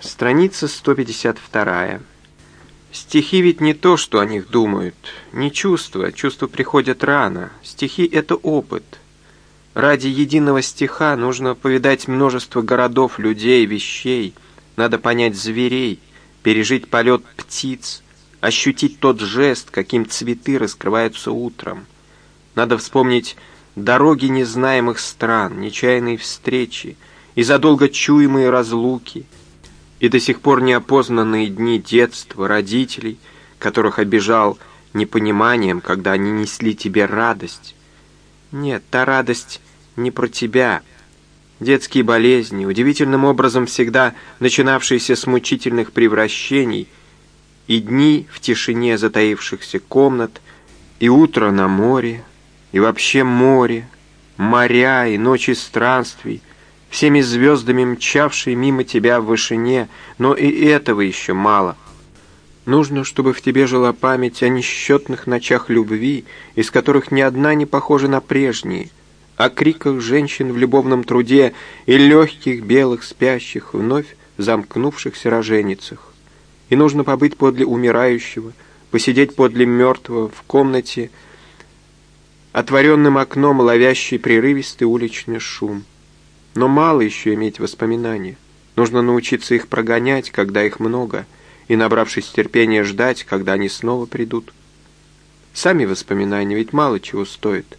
Страница 152. Стихи ведь не то, что о них думают, не чувства, чувства приходят рано. Стихи — это опыт. Ради единого стиха нужно повидать множество городов, людей, вещей. Надо понять зверей, пережить полет птиц, ощутить тот жест, каким цветы раскрываются утром. Надо вспомнить дороги незнаемых стран, нечаянные встречи и задолго чуемые разлуки — и до сих пор неопознанные дни детства, родителей, которых обижал непониманием, когда они несли тебе радость. Нет, та радость не про тебя. Детские болезни, удивительным образом всегда начинавшиеся с мучительных превращений, и дни в тишине затаившихся комнат, и утро на море, и вообще море, моря и ночи странствий — всеми звездами мчавшие мимо тебя в вышине, но и этого еще мало. Нужно, чтобы в тебе жила память о несчетных ночах любви, из которых ни одна не похожа на прежние, о криках женщин в любовном труде и легких белых спящих, вновь замкнувшихся роженицах. И нужно побыть подле умирающего, посидеть подле мертвого в комнате, отворенным окном ловящий прерывистый уличный шум. Но мало еще иметь воспоминания. Нужно научиться их прогонять, когда их много, и, набравшись терпения, ждать, когда они снова придут. Сами воспоминания ведь мало чего стоят.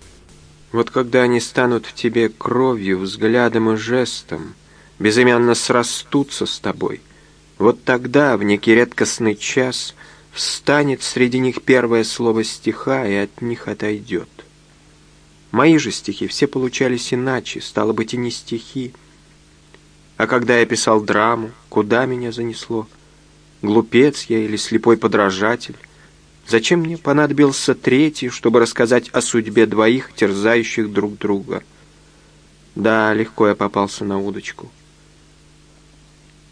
Вот когда они станут в тебе кровью, взглядом и жестом, безымянно срастутся с тобой, вот тогда, в некий редкостный час, встанет среди них первое слово стиха и от них отойдет. Мои же стихи все получались иначе, стало быть, и не стихи. А когда я писал драму, куда меня занесло? Глупец я или слепой подражатель? Зачем мне понадобился третий, чтобы рассказать о судьбе двоих, терзающих друг друга? Да, легко я попался на удочку.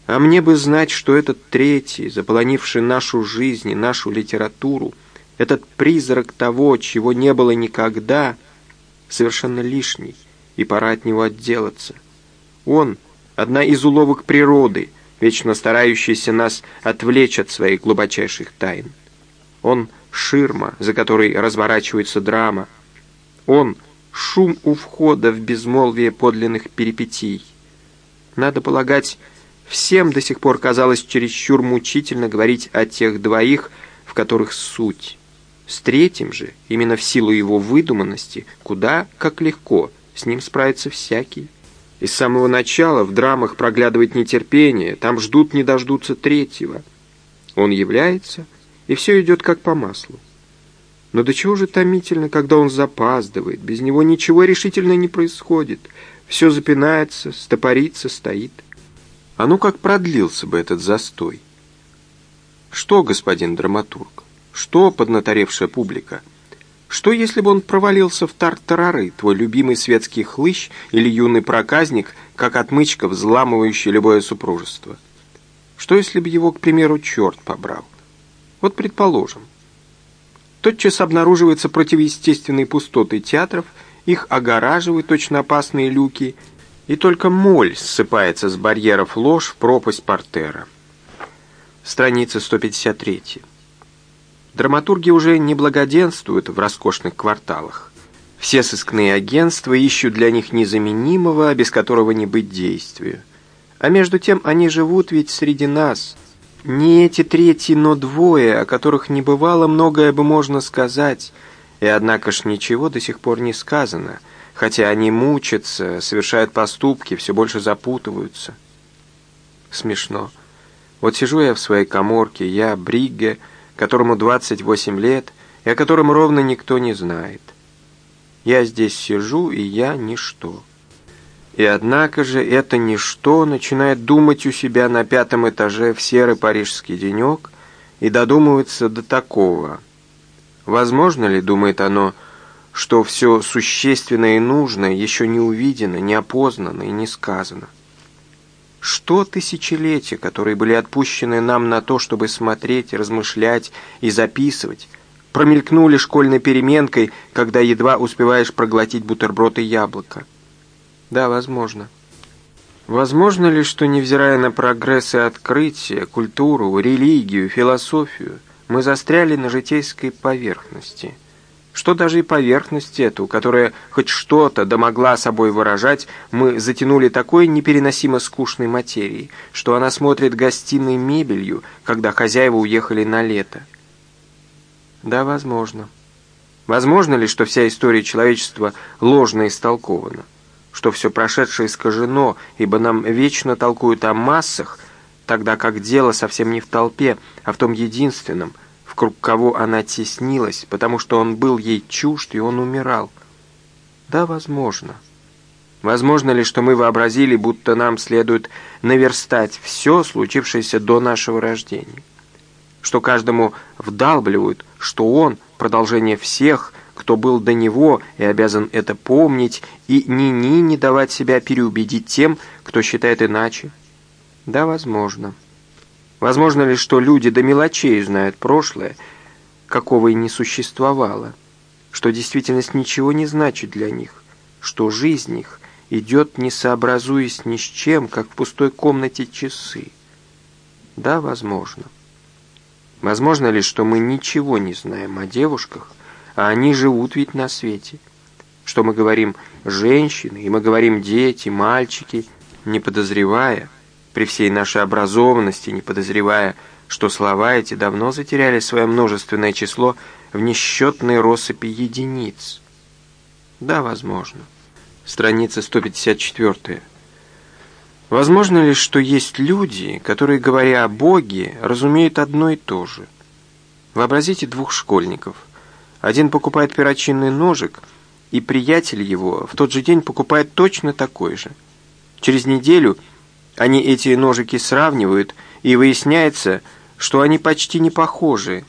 А мне бы знать, что этот третий, заполонивший нашу жизнь и нашу литературу, этот призрак того, чего не было никогда — совершенно лишний, и пора от него отделаться. Он — одна из уловок природы, вечно старающаяся нас отвлечь от своих глубочайших тайн. Он — ширма, за которой разворачивается драма. Он — шум у входа в безмолвие подлинных перипетий. Надо полагать, всем до сих пор казалось чересчур мучительно говорить о тех двоих, в которых суть. С третьим же, именно в силу его выдуманности, куда как легко, с ним справится всякий. И с самого начала в драмах проглядывает нетерпение, там ждут не дождутся третьего. Он является, и все идет как по маслу. Но до чего же томительно, когда он запаздывает, без него ничего решительно не происходит, все запинается, стопорится, стоит. А ну как продлился бы этот застой? Что, господин драматург? Что, поднаторевшая публика? Что, если бы он провалился в тартарары, твой любимый светский хлыщ или юный проказник, как отмычка, взламывающий любое супружество? Что, если бы его, к примеру, черт побрал? Вот предположим. Тотчас обнаруживаются противоестественные пустоты театров, их огораживают точно опасные люки, и только моль ссыпается с барьеров ложь в пропасть портера. Страница 153. Драматурги уже не благоденствуют в роскошных кварталах. Все сыскные агентства ищут для них незаменимого, без которого не быть действию. А между тем они живут ведь среди нас. Не эти третьи, но двое, о которых не бывало, многое бы можно сказать. И однако ж ничего до сих пор не сказано, хотя они мучатся, совершают поступки, все больше запутываются. Смешно. Вот сижу я в своей коморке, я, Бригге, которому 28 лет и о котором ровно никто не знает. Я здесь сижу, и я ничто. И однако же это ничто начинает думать у себя на пятом этаже в серый парижский денек и додумывается до такого. Возможно ли, думает оно, что все существенное и нужное еще не увидено, не опознано и не сказано? Что тысячелетия, которые были отпущены нам на то, чтобы смотреть, размышлять и записывать, промелькнули школьной переменкой, когда едва успеваешь проглотить бутерброд и яблоко? Да, возможно. Возможно ли, что, невзирая на прогресс и открытия, культуру, религию, философию, мы застряли на житейской поверхности? Что даже и поверхность эту, которая хоть что-то да могла собой выражать, мы затянули такой непереносимо скучной материей, что она смотрит гостиной мебелью, когда хозяева уехали на лето? Да, возможно. Возможно ли, что вся история человечества ложно истолкована? что все прошедшее искажено, ибо нам вечно толкуют о массах, тогда как дело совсем не в толпе, а в том единственном, в круг кого она теснилась, потому что он был ей чужд, и он умирал. Да, возможно. Возможно ли, что мы вообразили, будто нам следует наверстать все, случившееся до нашего рождения? Что каждому вдалбливают, что он — продолжение всех — кто был до него и обязан это помнить, и ни-ни не давать себя переубедить тем, кто считает иначе? Да, возможно. Возможно ли, что люди до мелочей знают прошлое, какого и не существовало, что действительность ничего не значит для них, что жизнь их идет, не сообразуясь ни с чем, как в пустой комнате часы? Да, возможно. Возможно ли, что мы ничего не знаем о девушках, а они живут ведь на свете. Что мы говорим «женщины», и мы говорим «дети», «мальчики», не подозревая, при всей нашей образованности, не подозревая, что слова эти давно затеряли свое множественное число в несчетной россыпи единиц. Да, возможно. Страница 154. Возможно ли, что есть люди, которые, говоря о Боге, разумеют одно и то же? Вообразите двух школьников – один покупает перочинный ножик, и приятель его в тот же день покупает точно такой же. Через неделю они эти ножики сравнивают, и выясняется, что они почти не похожи.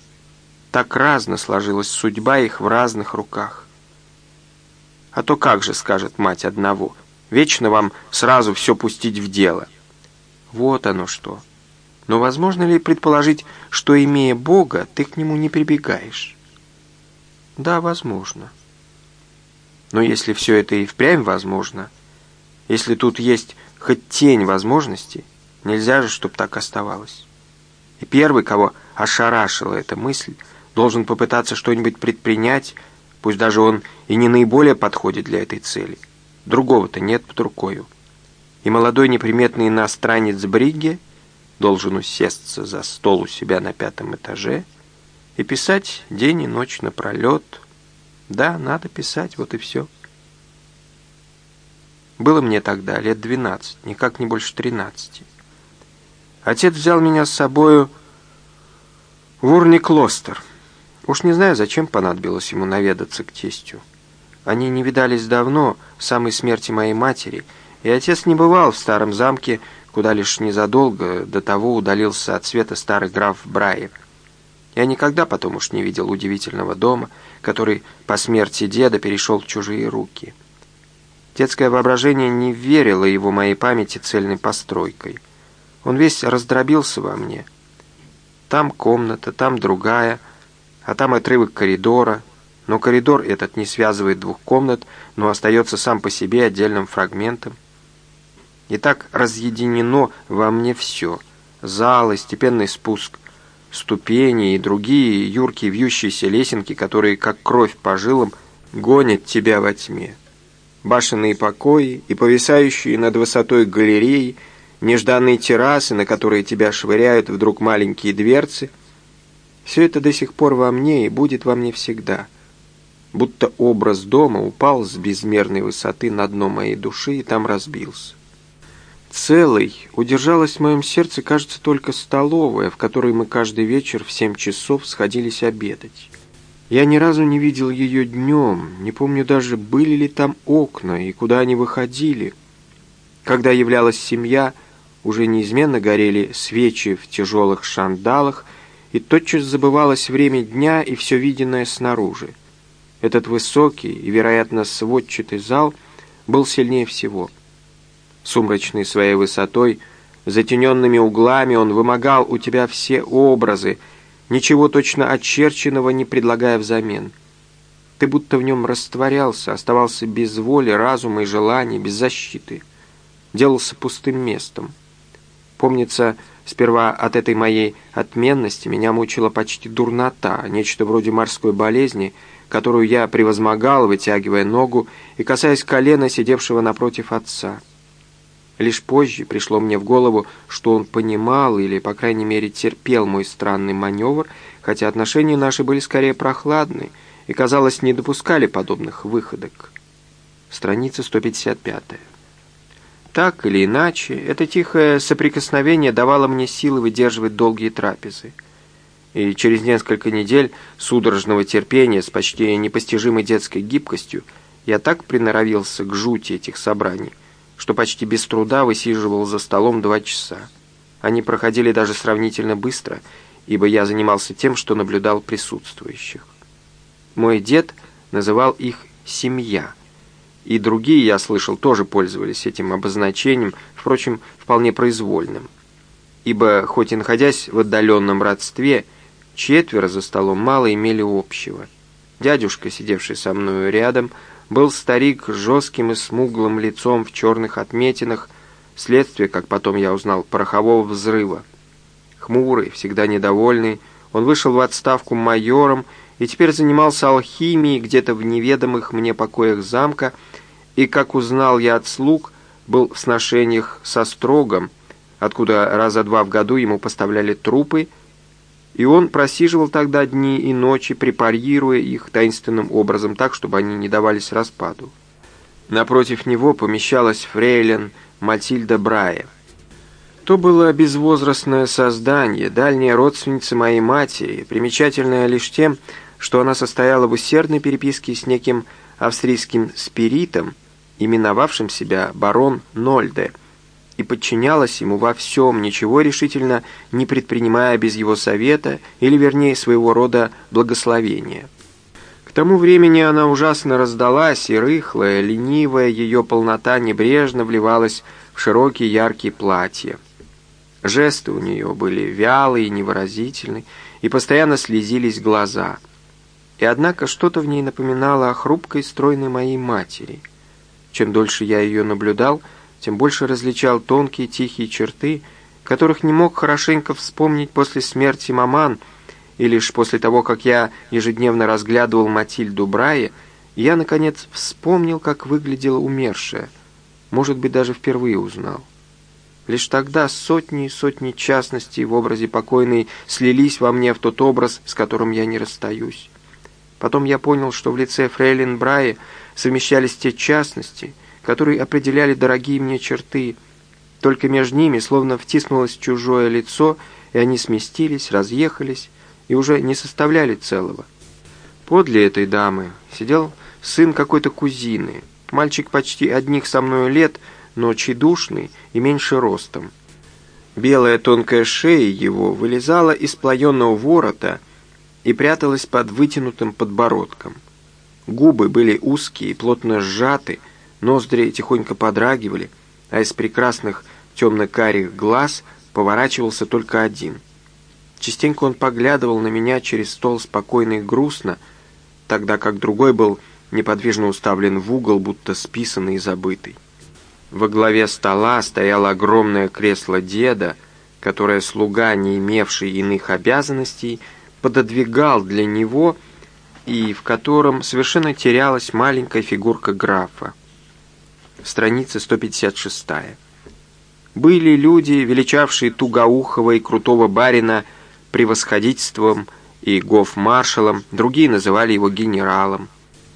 Так разно сложилась судьба их в разных руках. А то как же, скажет мать одного, вечно вам сразу все пустить в дело. Вот оно что. Но возможно ли предположить, что, имея Бога, ты к нему не прибегаешь? Да, возможно. Но если все это и впрямь возможно, если тут есть хоть тень возможности, нельзя же, чтобы так оставалось. И первый, кого ошарашила эта мысль, должен попытаться что-нибудь предпринять, пусть даже он и не наиболее подходит для этой цели. Другого-то нет под рукою. И молодой неприметный иностранец Бригге должен усесться за стол у себя на пятом этаже и писать день и ночь напролет. Да, надо писать, вот и все. Было мне тогда лет двенадцать, никак не больше тринадцати. Отец взял меня с собою в Урниклостер. Уж не знаю, зачем понадобилось ему наведаться к тестю. Они не видались давно, с самой смерти моей матери, и отец не бывал в старом замке, куда лишь незадолго до того удалился от света старый граф Брайер. Я никогда потом уж не видел удивительного дома, который по смерти деда перешел в чужие руки. Детское воображение не верило его моей памяти цельной постройкой. Он весь раздробился во мне. Там комната, там другая, а там отрывок коридора, но коридор этот не связывает двух комнат, но остается сам по себе отдельным фрагментом. И так разъединено во мне все — зал и степенный спуск, ступени и другие юркие вьющиеся лесенки, которые, как кровь по жилам, гонят тебя во тьме. Башенные покои и повисающие над высотой галереи, нежданные террасы, на которые тебя швыряют вдруг маленькие дверцы, все это до сих пор во мне и будет во мне всегда. Будто образ дома упал с безмерной высоты на дно моей души и там разбился. Целой удержалась в моем сердце, кажется, только столовая, в которой мы каждый вечер в семь часов сходились обедать. Я ни разу не видел ее днем, не помню даже, были ли там окна и куда они выходили. Когда являлась семья, уже неизменно горели свечи в тяжелых шандалах, и тотчас забывалось время дня и все виденное снаружи. Этот высокий и, вероятно, сводчатый зал был сильнее всего — сумрачной своей высотой, затененными углами он вымогал у тебя все образы, ничего точно очерченного не предлагая взамен. Ты будто в нем растворялся, оставался без воли, разума и желаний, без защиты. делался пустым местом. Помнится, сперва от этой моей отменности меня мучила почти дурнота, нечто вроде морской болезни, которую я превозмогал, вытягивая ногу и касаясь колена сидевшего напротив отца. Лишь позже пришло мне в голову, что он понимал или, по крайней мере, терпел мой странный маневр, хотя отношения наши были скорее прохладны и, казалось, не допускали подобных выходок. Страница 155. Так или иначе, это тихое соприкосновение давало мне силы выдерживать долгие трапезы. И через несколько недель судорожного терпения с почти непостижимой детской гибкостью я так приноровился к жути этих собраний, что почти без труда высиживал за столом два часа. Они проходили даже сравнительно быстро, ибо я занимался тем, что наблюдал присутствующих. Мой дед называл их «семья», и другие, я слышал, тоже пользовались этим обозначением, впрочем, вполне произвольным. Ибо, хоть и находясь в отдаленном родстве, четверо за столом мало имели общего. Дядюшка, сидевший со мною рядом, был старик с жестким и смуглым лицом в черных отметинах, следствие, как потом я узнал, порохового взрыва. Хмурый, всегда недовольный, он вышел в отставку майором и теперь занимался алхимией где-то в неведомых мне покоях замка, и, как узнал я от слуг, был в сношениях со Строгом, откуда раза два в году ему поставляли трупы, и он просиживал тогда дни и ночи, препарируя их таинственным образом так, чтобы они не давались распаду. Напротив него помещалась фрейлин Матильда Брая. То было безвозрастное создание, дальняя родственница моей матери, примечательная лишь тем, что она состояла в усердной переписке с неким австрийским спиритом, именовавшим себя барон Нольде, и подчинялась ему во всем, ничего решительно не предпринимая без его совета или, вернее, своего рода благословения. К тому времени она ужасно раздалась, и рыхлая, ленивая ее полнота небрежно вливалась в широкие яркие платья. Жесты у нее были вялые и невыразительны, и постоянно слезились глаза. И однако что-то в ней напоминало о хрупкой, стройной моей матери — чем дольше я ее наблюдал, тем больше различал тонкие тихие черты, которых не мог хорошенько вспомнить после смерти маман, и лишь после того, как я ежедневно разглядывал Матильду Брайе, я, наконец, вспомнил, как выглядела умершая, может быть, даже впервые узнал. Лишь тогда сотни и сотни частностей в образе покойной слились во мне в тот образ, с которым я не расстаюсь. Потом я понял, что в лице фрейлин Брайи совмещались те частности, которые определяли дорогие мне черты. Только между ними словно втиснулось чужое лицо, и они сместились, разъехались и уже не составляли целого. Подле этой дамы сидел сын какой-то кузины, мальчик почти одних со мною лет, но тщедушный и меньше ростом. Белая тонкая шея его вылезала из плаенного ворота и пряталась под вытянутым подбородком. Губы были узкие, плотно сжаты, ноздри тихонько подрагивали, а из прекрасных темно-карих глаз поворачивался только один. Частенько он поглядывал на меня через стол спокойно и грустно, тогда как другой был неподвижно уставлен в угол, будто списанный и забытый. Во главе стола стояло огромное кресло деда, которое слуга, не имевший иных обязанностей, пододвигал для него — и в котором совершенно терялась маленькая фигурка графа. Страница 156. Были люди, величавшие Тугоухова и Крутого барина превосходительством и гоф-маршалом, другие называли его генералом.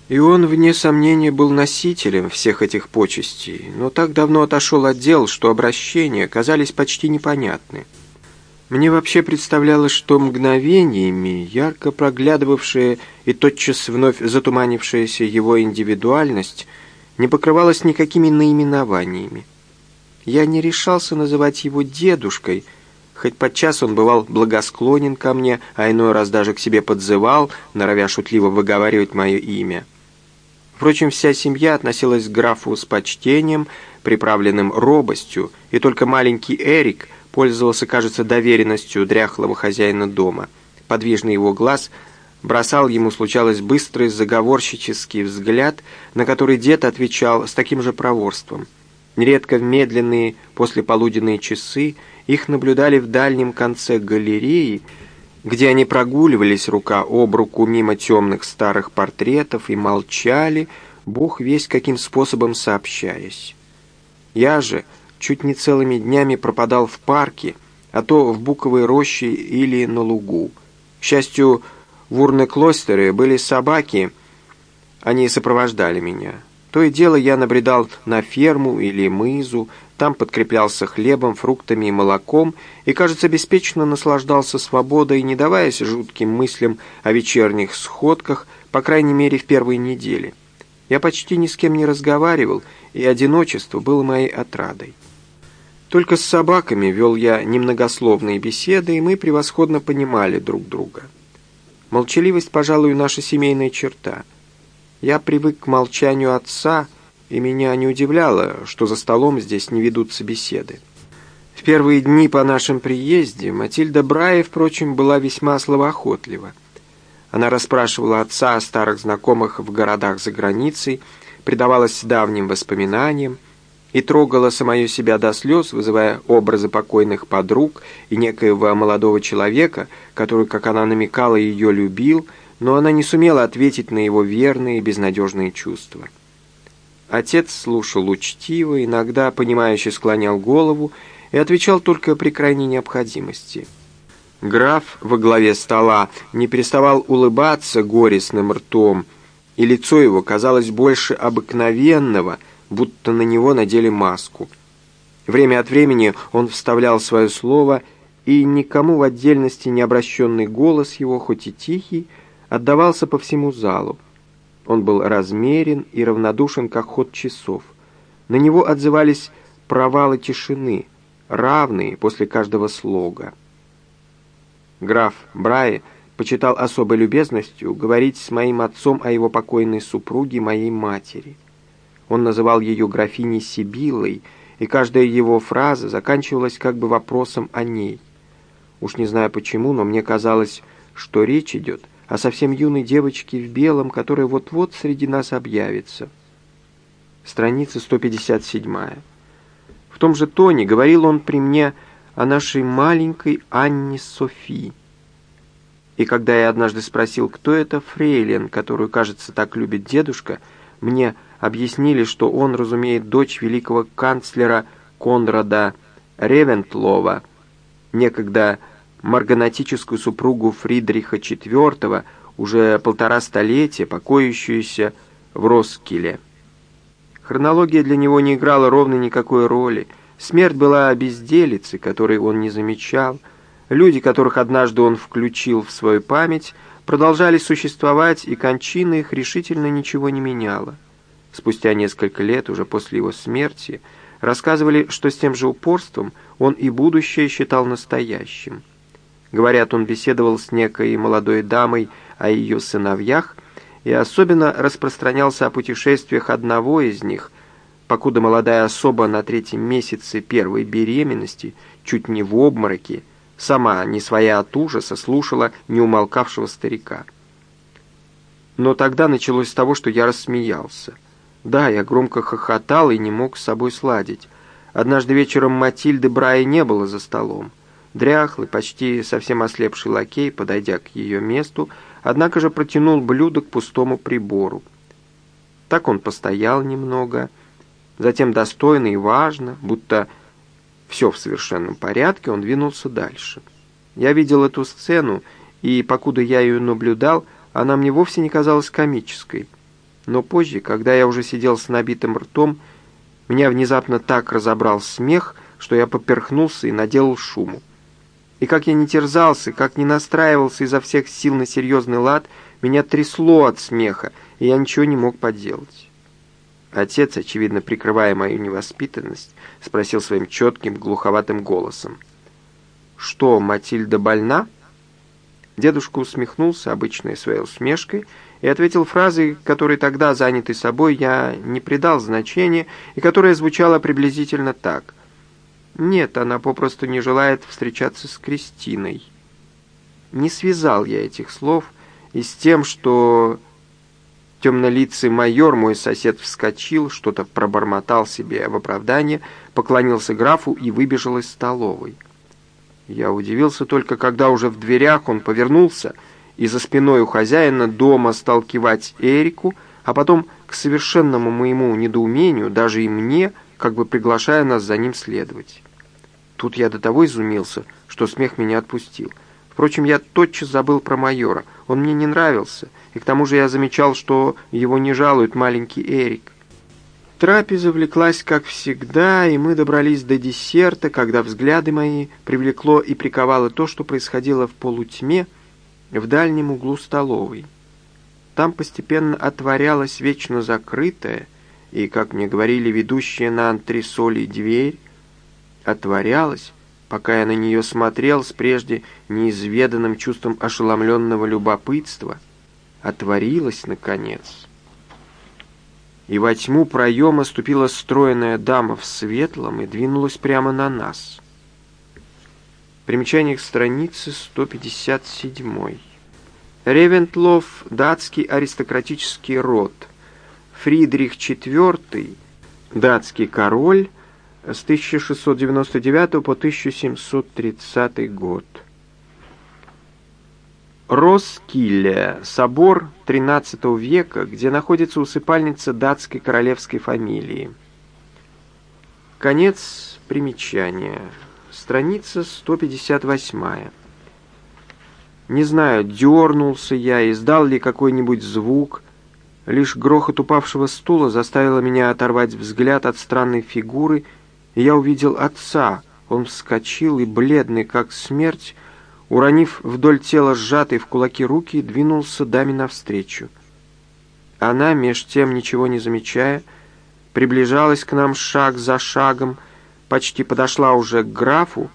И он, вне сомнения, был носителем всех этих почестей, но так давно отошел от дел, что обращения казались почти непонятны. Мне вообще представлялось, что мгновениями, ярко проглядывавшая и тотчас вновь затуманившаяся его индивидуальность, не покрывалась никакими наименованиями. Я не решался называть его дедушкой, хоть подчас он бывал благосклонен ко мне, а иной раз даже к себе подзывал, норовя шутливо выговаривать мое имя. Впрочем, вся семья относилась к графу с почтением, приправленным робостью, и только маленький Эрик — пользовался, кажется, доверенностью дряхлого хозяина дома. Подвижный его глаз бросал ему, случалось, быстрый заговорщический взгляд, на который дед отвечал с таким же проворством. Нередко в медленные послеполуденные часы их наблюдали в дальнем конце галереи, где они прогуливались рука об руку мимо темных старых портретов и молчали, бог весь каким способом сообщаясь. Я же чуть не целыми днями пропадал в парке, а то в буковой роще или на лугу. К счастью, в Урне-Клостере были собаки, они сопровождали меня. То и дело я набредал на ферму или мызу, там подкреплялся хлебом, фруктами и молоком и, кажется, беспечно наслаждался свободой, не даваясь жутким мыслям о вечерних сходках, по крайней мере, в первые недели. Я почти ни с кем не разговаривал, и одиночество было моей отрадой. Только с собаками вел я немногословные беседы, и мы превосходно понимали друг друга. Молчаливость, пожалуй, наша семейная черта — я привык к молчанию отца, и меня не удивляло, что за столом здесь не ведутся беседы. В первые дни по нашем приезде Матильда Брая, впрочем, была весьма словоохотлива. Она расспрашивала отца о старых знакомых в городах за границей, предавалась давним воспоминаниям и трогала самое себя до слез, вызывая образы покойных подруг и некоего молодого человека, который, как она намекала, ее любил – но она не сумела ответить на его верные и безнадежные чувства. Отец слушал учтиво, иногда понимающе склонял голову и отвечал только при крайней необходимости. Граф во главе стола не переставал улыбаться горестным ртом, и лицо его казалось больше обыкновенного, будто на него надели маску. Время от времени он вставлял свое слово, и никому в отдельности не обращенный голос его, хоть и тихий, отдавался по всему залу. Он был размерен и равнодушен, как ход часов. На него отзывались провалы тишины, равные после каждого слога. Граф Брай почитал особой любезностью говорить с моим отцом о его покойной супруге, моей матери. Он называл ее графиней Сибилой, и каждая его фраза заканчивалась как бы вопросом о ней. Уж не знаю почему, но мне казалось, что речь идет о совсем юной девочке в белом, которая вот-вот среди нас объявится. Страница 157. В том же тоне говорил он при мне о нашей маленькой Анне Софии. И когда я однажды спросил, кто это фрейлин, которую, кажется, так любит дедушка, мне объяснили, что он разумеет дочь великого канцлера Конрада Ревентлова, некогда марганатическую супругу Фридриха IV, уже полтора столетия, покоящуюся в Роскиле. Хронология для него не играла ровно никакой роли. Смерть была безделицей, которой он не замечал. Люди, которых однажды он включил в свою память, продолжали существовать, и кончина их решительно ничего не меняла. Спустя несколько лет, уже после его смерти, рассказывали, что с тем же упорством он и будущее считал настоящим. Говорят, он беседовал с некой молодой дамой о ее сыновьях и особенно распространялся о путешествиях одного из них, покуда молодая особа на третьем месяце первой беременности, чуть не в обмороке, сама, не своя от ужаса, слушала неумолкавшего старика. Но тогда началось с того, что я рассмеялся. Да, я громко хохотал и не мог с собой сладить. Однажды вечером Матильды Брай не было за столом. Дряхлый, почти совсем ослепший лакей, подойдя к ее месту, однако же протянул блюдо к пустому прибору. Так он постоял немного, затем достойно и важно, будто все в совершенном порядке, он двинулся дальше. Я видел эту сцену, и, покуда я ее наблюдал, она мне вовсе не казалась комической. Но позже, когда я уже сидел с набитым ртом, меня внезапно так разобрал смех, что я поперхнулся и наделал шуму. И как я не терзался, как не настраивался изо всех сил на серьезный лад, меня трясло от смеха, и я ничего не мог поделать. Отец, очевидно прикрывая мою невоспитанность, спросил своим четким, глуховатым голосом. «Что, Матильда больна?» Дедушка усмехнулся обычной своей усмешкой и ответил фразой, которой тогда, занятый собой, я не придал значения, и которая звучала приблизительно так. Нет, она попросту не желает встречаться с Кристиной. Не связал я этих слов и с тем, что Темнолицый майор, мой сосед, вскочил, что-то пробормотал себе в оправдание, поклонился графу и выбежал из столовой. Я удивился только, когда уже в дверях он повернулся и за спиной у хозяина дома стал кивать Эрику, а потом, к совершенному моему недоумению, даже и мне, как бы приглашая нас за ним следовать. Тут я до того изумился, что смех меня отпустил. Впрочем, я тотчас забыл про майора. Он мне не нравился, и к тому же я замечал, что его не жалует маленький Эрик. Трапеза влеклась, как всегда, и мы добрались до десерта, когда взгляды мои привлекло и приковало то, что происходило в полутьме в дальнем углу столовой. Там постепенно отворялась вечно закрытая и, как мне говорили, ведущая на антресоли дверь, отворялась, пока я на нее смотрел с прежде неизведанным чувством ошеломленного любопытства, отворилась, наконец — и во тьму проема ступила стройная дама в светлом и двинулась прямо на нас. Примечание к странице 157. Ревентлов – датский аристократический род. Фридрих IV – датский король с 1699 по 1730 год. Роскилле, собор XIII века, где находится усыпальница датской королевской фамилии. Конец примечания. Страница 158. Не знаю, дернулся я, издал ли какой-нибудь звук. Лишь грохот упавшего стула заставил меня оторвать взгляд от странной фигуры, и я увидел отца. Он вскочил и, бледный как смерть, уронив вдоль тела сжатые в кулаки руки, двинулся даме навстречу. Она, меж тем ничего не замечая, приближалась к нам шаг за шагом, почти подошла уже к графу,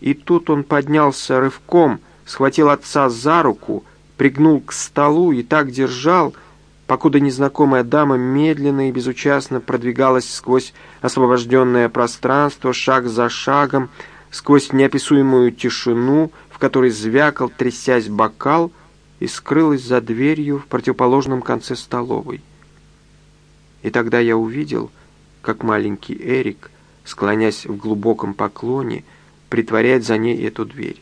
и тут он поднялся рывком, схватил отца за руку, пригнул к столу и так держал, покуда незнакомая дама медленно и безучастно продвигалась сквозь освобожденное пространство, шаг за шагом, сквозь неописуемую тишину, в которой звякал, трясясь бокал, и скрылась за дверью в противоположном конце столовой. И тогда я увидел, как маленький Эрик, склонясь в глубоком поклоне, притворяет за ней эту дверь.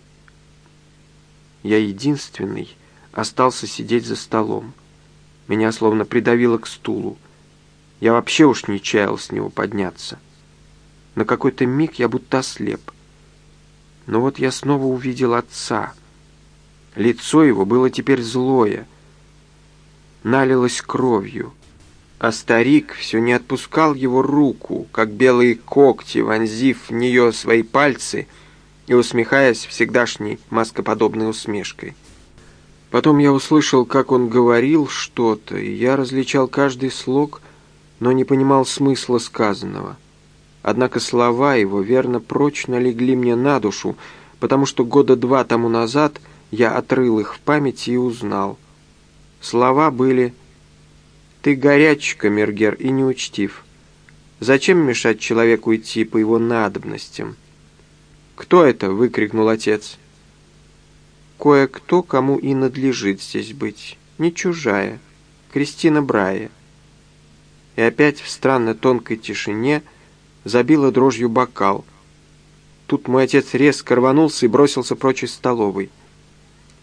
Я единственный остался сидеть за столом. Меня словно придавило к стулу. Я вообще уж не чаял с него подняться. На какой-то миг я будто ослеп. Но вот я снова увидел отца. Лицо его было теперь злое, налилось кровью, а старик все не отпускал его руку, как белые когти, вонзив в нее свои пальцы и усмехаясь всегдашней маскоподобной усмешкой. Потом я услышал, как он говорил что-то, и я различал каждый слог, но не понимал смысла сказанного. Однако слова его верно прочно легли мне на душу, потому что года два тому назад я отрыл их в памяти и узнал. Слова были «Ты горячка, Мергер, и неучтив. Зачем мешать человеку идти по его надобностям?» «Кто это?» — выкрикнул отец. «Кое-кто, кому и надлежит здесь быть. Не чужая. Кристина Брая». И опять в странно тонкой тишине — забила дрожью бокал. Тут мой отец резко рванулся и бросился прочь из столовой.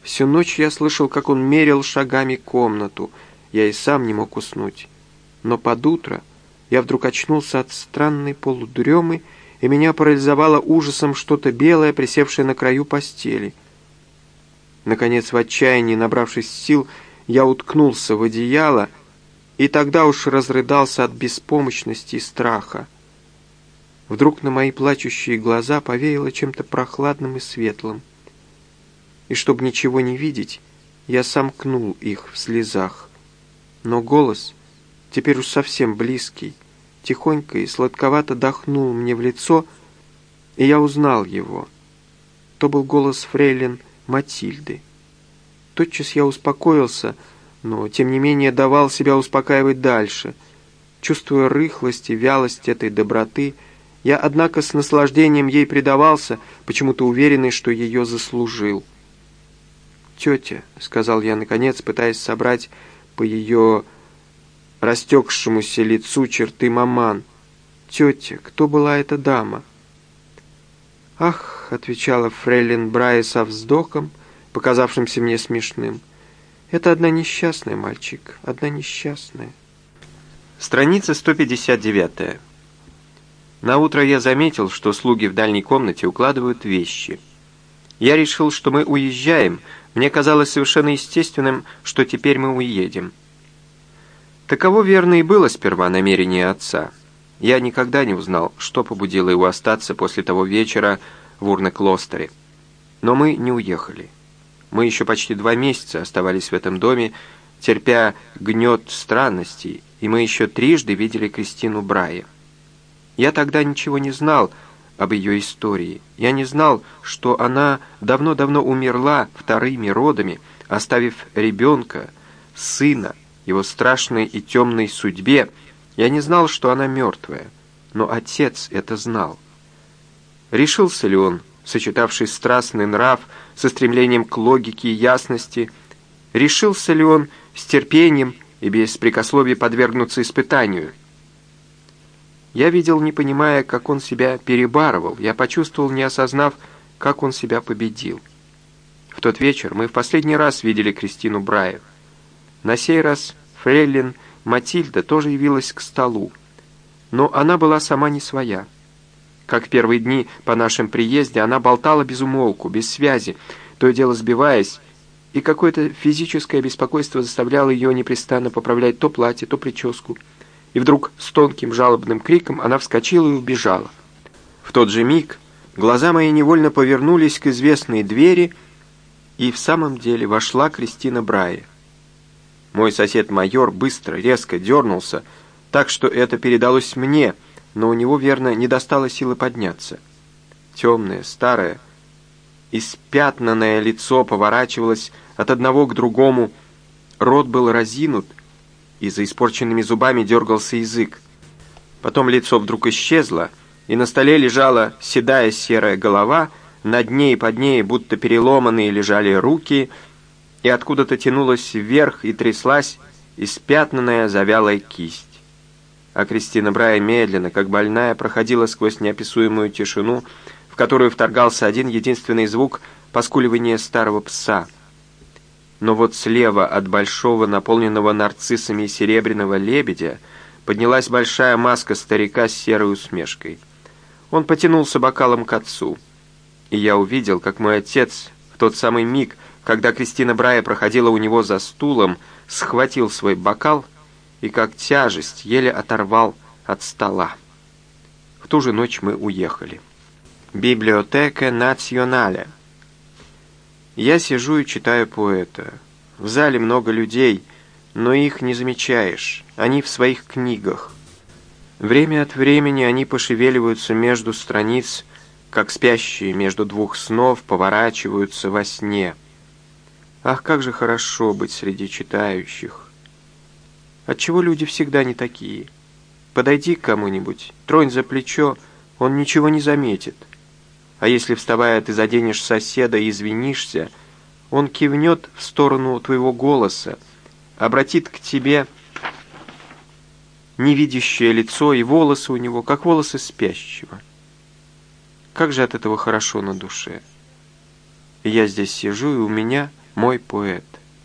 Всю ночь я слышал, как он мерил шагами комнату. Я и сам не мог уснуть. Но под утро я вдруг очнулся от странной полудремы, и меня парализовало ужасом что-то белое, присевшее на краю постели. Наконец, в отчаянии, набравшись сил, я уткнулся в одеяло, и тогда уж разрыдался от беспомощности и страха. Вдруг на мои плачущие глаза повеяло чем-то прохладным и светлым. И чтобы ничего не видеть, я сомкнул их в слезах. Но голос, теперь уж совсем близкий, тихонько и сладковато дохнул мне в лицо, и я узнал его. То был голос фрейлин Матильды. Тотчас я успокоился, но, тем не менее, давал себя успокаивать дальше, чувствуя рыхлость и вялость этой доброты, я, однако, с наслаждением ей предавался, почему-то уверенный, что ее заслужил. «Тетя», — сказал я, наконец, пытаясь собрать по ее растекшемуся лицу черты маман. «Тетя, кто была эта дама?» «Ах», — отвечала фрейлин Брайя со вздохом, показавшимся мне смешным, «это одна несчастная, мальчик, одна несчастная». Страница 159. На утро я заметил, что слуги в дальней комнате укладывают вещи. Я решил, что мы уезжаем. Мне казалось совершенно естественным, что теперь мы уедем. Таково верно и было сперва намерение отца. Я никогда не узнал, что побудило его остаться после того вечера в Урне-Клостере. Но мы не уехали. Мы еще почти два месяца оставались в этом доме, терпя гнет странностей, и мы еще трижды видели Кристину Брайя. Я тогда ничего не знал об ее истории. Я не знал, что она давно-давно умерла вторыми родами, оставив ребенка, сына, его страшной и темной судьбе. Я не знал, что она мертвая, но отец это знал. Решился ли он, сочетавший страстный нрав со стремлением к логике и ясности, решился ли он с терпением и без прикословий подвергнуться испытанию – я видел, не понимая, как он себя перебарывал. Я почувствовал, не осознав, как он себя победил. В тот вечер мы в последний раз видели Кристину Браев. На сей раз фрейлин Матильда тоже явилась к столу. Но она была сама не своя. Как в первые дни по нашем приезде, она болтала без умолку, без связи, то и дело сбиваясь, и какое-то физическое беспокойство заставляло ее непрестанно поправлять то платье, то прическу и вдруг с тонким жалобным криком она вскочила и убежала. В тот же миг глаза мои невольно повернулись к известной двери, и в самом деле вошла Кристина Брайя. Мой сосед-майор быстро, резко дернулся, так что это передалось мне, но у него, верно, не достало силы подняться. Темное, старое, испятнанное лицо поворачивалось от одного к другому, рот был разинут — и за испорченными зубами дергался язык. Потом лицо вдруг исчезло, и на столе лежала седая серая голова, над ней и под ней будто переломанные лежали руки, и откуда-то тянулась вверх и тряслась испятнанная завялая кисть. А Кристина Брая медленно, как больная, проходила сквозь неописуемую тишину, в которую вторгался один единственный звук поскуливания старого пса — но вот слева от большого, наполненного нарциссами серебряного лебедя, поднялась большая маска старика с серой усмешкой. Он потянулся бокалом к отцу. И я увидел, как мой отец в тот самый миг, когда Кристина Брая проходила у него за стулом, схватил свой бокал и как тяжесть еле оторвал от стола. В ту же ночь мы уехали. Библиотека Националя. Я сижу и читаю поэта. В зале много людей, но их не замечаешь. Они в своих книгах. Время от времени они пошевеливаются между страниц, как спящие между двух снов поворачиваются во сне. Ах, как же хорошо быть среди читающих. Отчего люди всегда не такие? Подойди к кому-нибудь, тронь за плечо, он ничего не заметит. А если, вставая, ты заденешь соседа и извинишься, он кивнет в сторону твоего голоса, обратит к тебе невидящее лицо, и волосы у него, как волосы спящего. Как же от этого хорошо на душе. Я здесь сижу, и у меня мой поэт —